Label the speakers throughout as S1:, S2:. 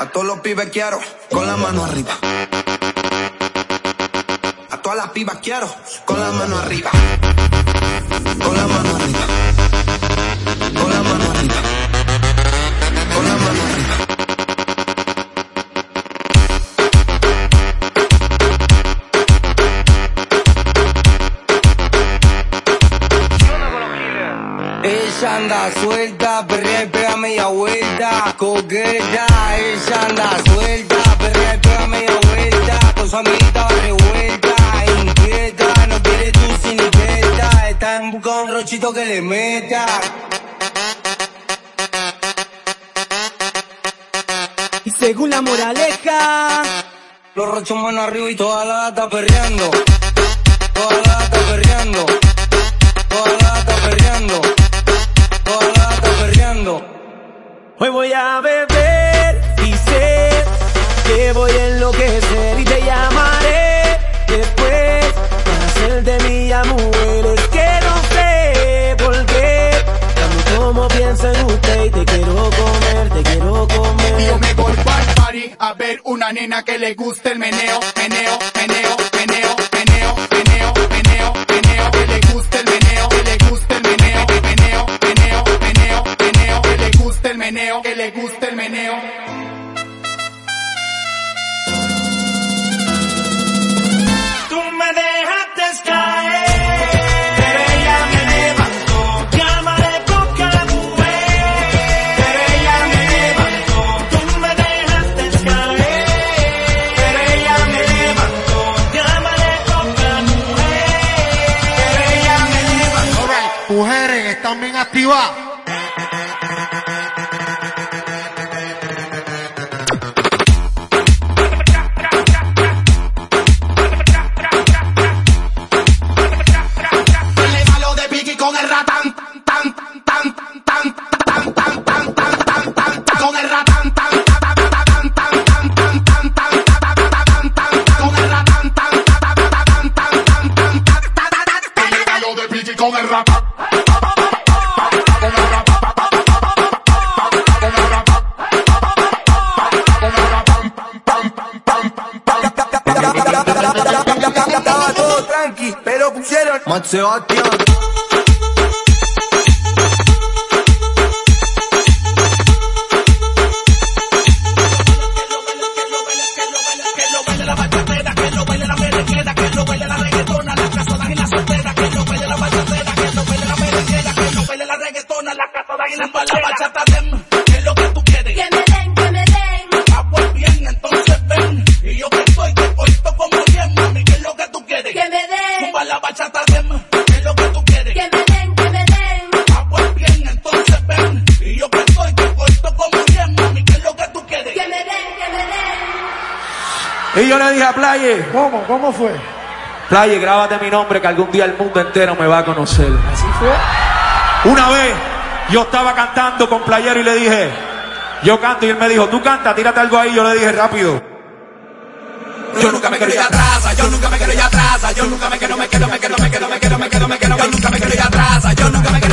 S1: A todos los pibes quiero, con la mano arriba. A todas las pibas quiero, con la mano arriba. Con la mano arriba. Con la mano arriba.
S2: Ella anda suelta, perrea y pega media vuelta, coqueta. Ella anda suelta, perrea y pega media vuelta, con su amiguita va revuelta, inquieta, no quiere tu siniqueta. Está en busca de un rochito que le meta.
S3: Y según la moraleja,
S2: los rochos mano arriba y toda la gata perreando. Toda la gata perreando.
S3: Hoy voy a beber y sé que voy a enloquecer y te llamaré después para hacer de mi amor. Es que no sé por qué, tanto como pienso en usted y te quiero comer, te quiero comer.
S4: Y yo me voy el party a ver una nena que le guste el meneo, meneo, meneo.
S5: Igual. Man se. Mira, Playe.
S6: ¿Cómo? ¿Cómo fue?
S5: Playe, grábate mi nombre que algún día el mundo entero me va a conocer.
S6: Así fue.
S5: Una vez yo estaba cantando con Playero y le dije, yo canto y él me dijo, tú canta, tírate algo ahí. Yo le dije, rápido.
S4: Yo nunca me quiero ir atrás, yo nunca me quiero ir atrás, yo nunca me quiero, me quiero, me quiero, me quiero, me quiero, me quiero, me quiero, me quiero, yo nunca me quiero ir atrás, yo nunca me quiero.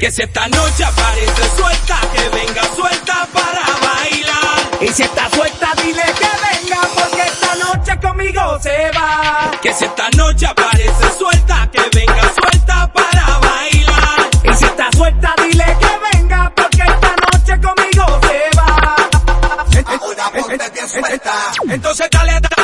S4: Que si esta noche aparece suelta, que venga suelta para bailar.
S7: Y si está suelta, dile que venga, porque esta noche conmigo se va.
S4: Que si esta noche aparece suelta, que venga suelta para bailar.
S7: Y si está suelta, dile que venga, porque esta noche conmigo se va.
S8: Una ponte bien suelta.
S4: Entonces dale, dale,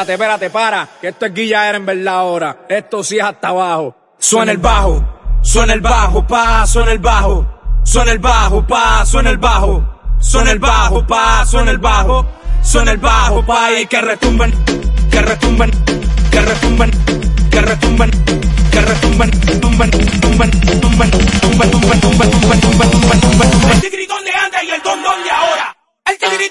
S9: Espérate, espérate, para. Que esto es Guilla era en verdad ahora. Esto sí es hasta abajo.
S4: Suena el bajo, suena el bajo, pa, suena el bajo. Suena el bajo, pa, suena el bajo. Suena el bajo, pa, suena el bajo. Suena el bajo, pa, y que retumben, que retumben, que retumben, que retumben, que retumben, tumben, tumben, tumben, tumben, tumben, tumben, tumben, tumben, tumben, tumben. El tigritón de antes y el don don de ahora. El tigri,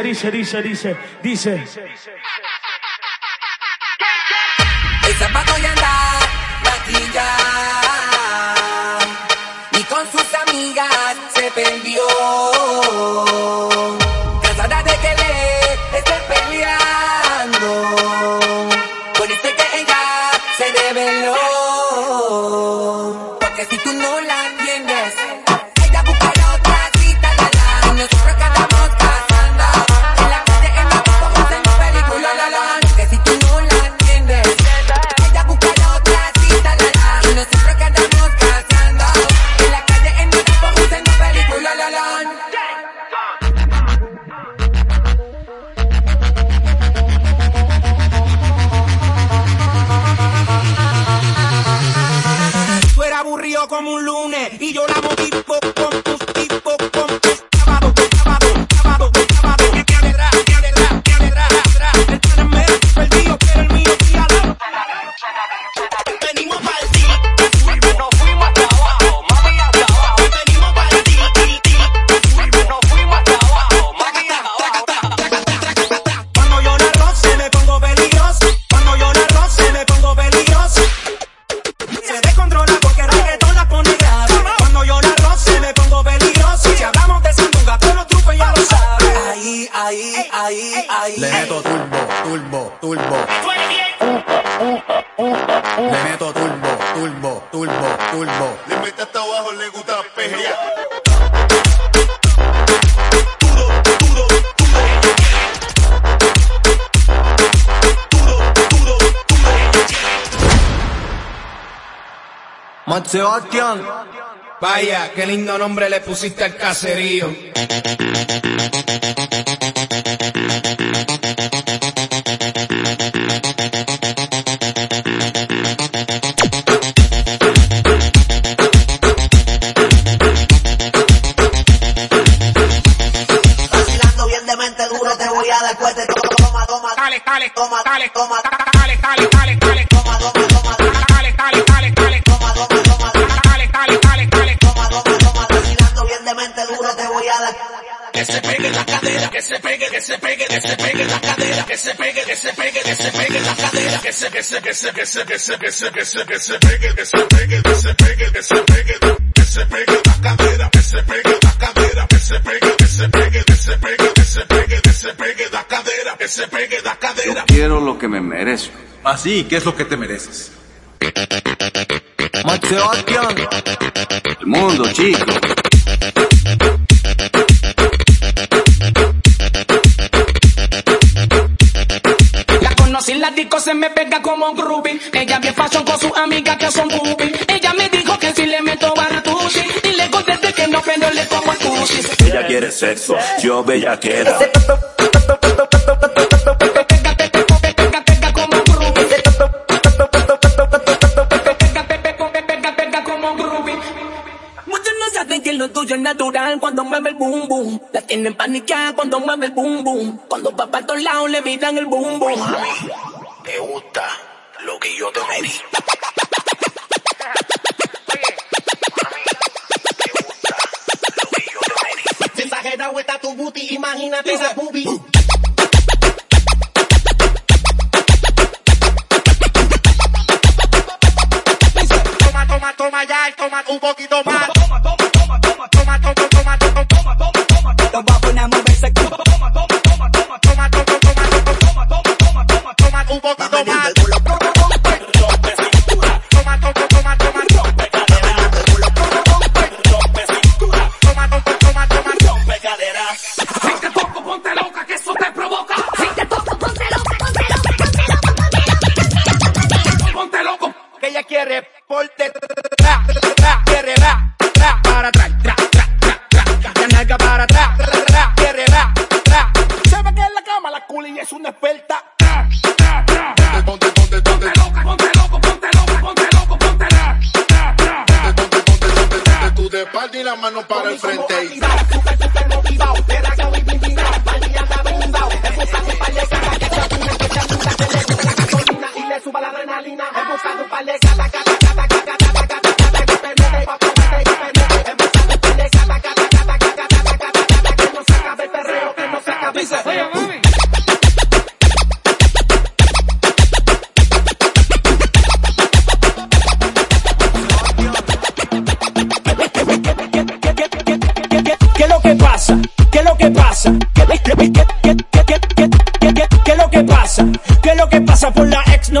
S6: dice, dice, dice, dice, dice.
S4: El zapato ya anda maquillada y con sus amigas se perdió. Cansada de que le esté peleando, con este que ella se reveló. Lunes y yo la motivo con tus tipos, con Sebastián. Vaya, qué lindo nombre le pusiste al caserío.
S10: Que se, que se, que se, que se, que se, que se, que se, que se pegue, que se pegue, que se pegue, que se pegue, que se pegue la cadera, que se pegue la cadera, que se pegue, que se pegue, que se pegue, que se pegue, que se pegue la cadera, que se pegue la cadera.
S11: Quiero lo que me merezco.
S12: Así, ¿qué es lo que te mereces?
S4: Sebastián.
S11: El mundo, chico.
S13: La disco, se me pega como groupie. Ella bien fashion con sus amigas que son boobies. Ella me dijo que si le meto baratusi. Y le contesté que no, pero le como el tusi.
S11: Ella quiere sexo, yo bella queda.
S13: Pega, pega, pega, pega como groupie. Pega, pega, pega, pega como groupie. Muchos no saben que lo tuyo es natural cuando mueve el boom boom. La tienen paniqueada cuando mueve el boom boom. Cuando va para todos lados le miran el boom boom.
S11: Me gusta lo que yo te medí.
S14: Mensajera vuelta tu booty, imagínate esa boobie.
S10: Toma, toma, toma ya, y toma un poquito más.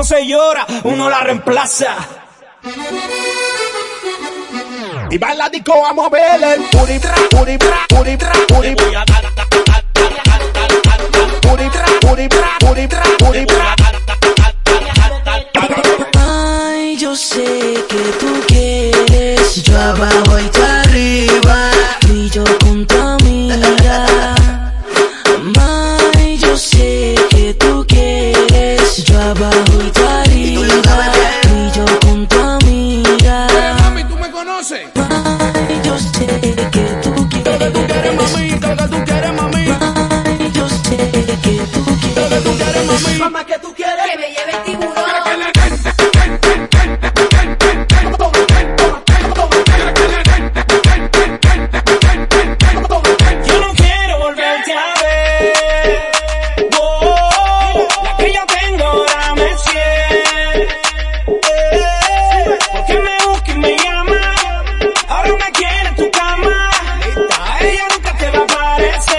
S7: No se llora, uno la reemplaza.
S8: Y va en la disco, vamos a ver el puri, tra, puri, tra, puri, tra, puri, puri, tra, puri, tra, puri, tra, puri, tra.
S15: Ay, yo sé que tú quieres. Yo abajo y tú yo sé que tú quieres.
S8: Lo que tú quieres, mami, lo que tú quieres, mami.
S15: Yo sé que tú quieres.
S8: Lo que tú quieres, mami.
S10: Mamá, ¿qué tú quieres?
S13: Que me lleve
S4: got.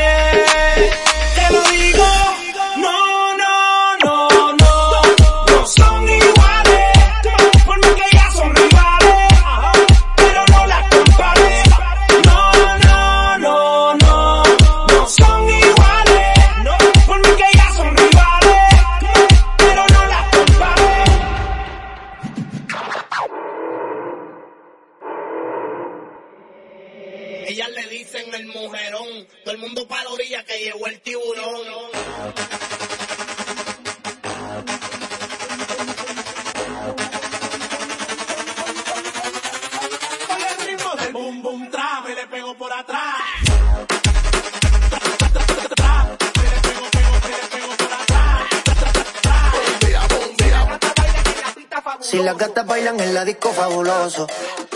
S16: Si las gatas bailan en la disco fabuloso,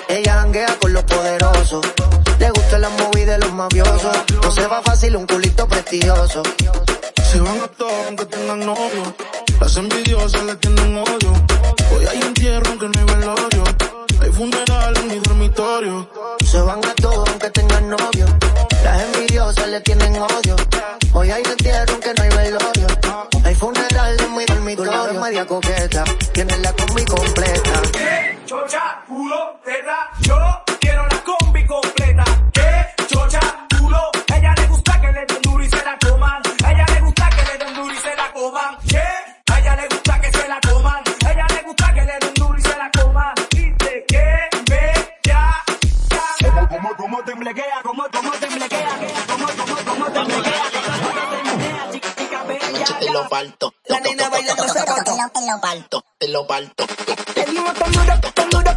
S16: ella janguea con los poderosos. Le gustan las movies de los mafiosos. No se va fácil un culito prestigioso.
S8: Se van a todos aunque tengan novio. Las envidiosas le tienen odio. Hoy hay entierro aunque no hay velorio. Hay funeral en mi dormitorio.
S16: Se van a todos aunque tengan novio. Las envidiosas le tienen odio. Hoy hay entierro aunque no hay velorio. Hay funeral en mi dormitorio. Media coqueta. La
S7: como como. Te
S10: lo parto. La nena bailando. Te lo parto, te lo parto.
S7: Te dimos tan.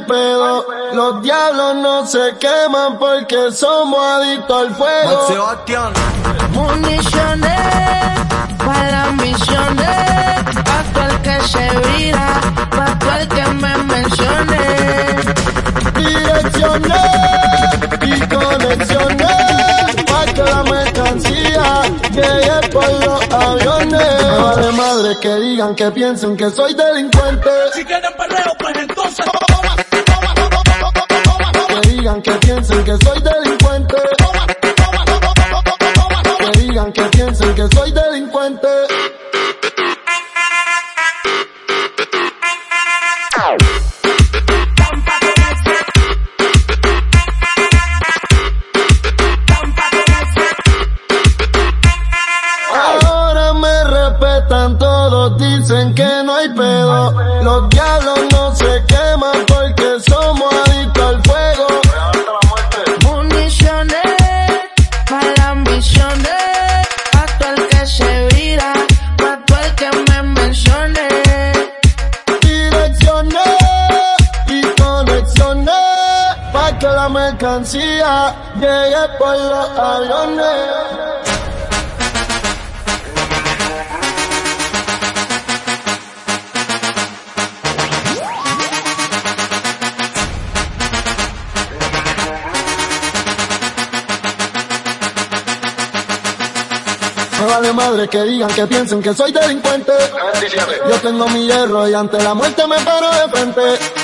S16: hay
S8: pedo. Los diablos no se queman porque somos adictos al fuego.
S15: Municiones para las misiones, pa' todo el que se vira, pa' todo el que me mencione.
S17: Direccioné y conexioné para que la mercancía llegue por los aviones. Me vale madre que digan que piensen que soy delincuente.
S14: Si quieren perreo, pues entonces
S17: que piensen que soy delincuente. Que digan que piensen que soy mercancía llegue por los aviones. Me vale madre que digan que piensen que soy delincuente. Yo tengo mi hierro y ante la muerte me paro de frente.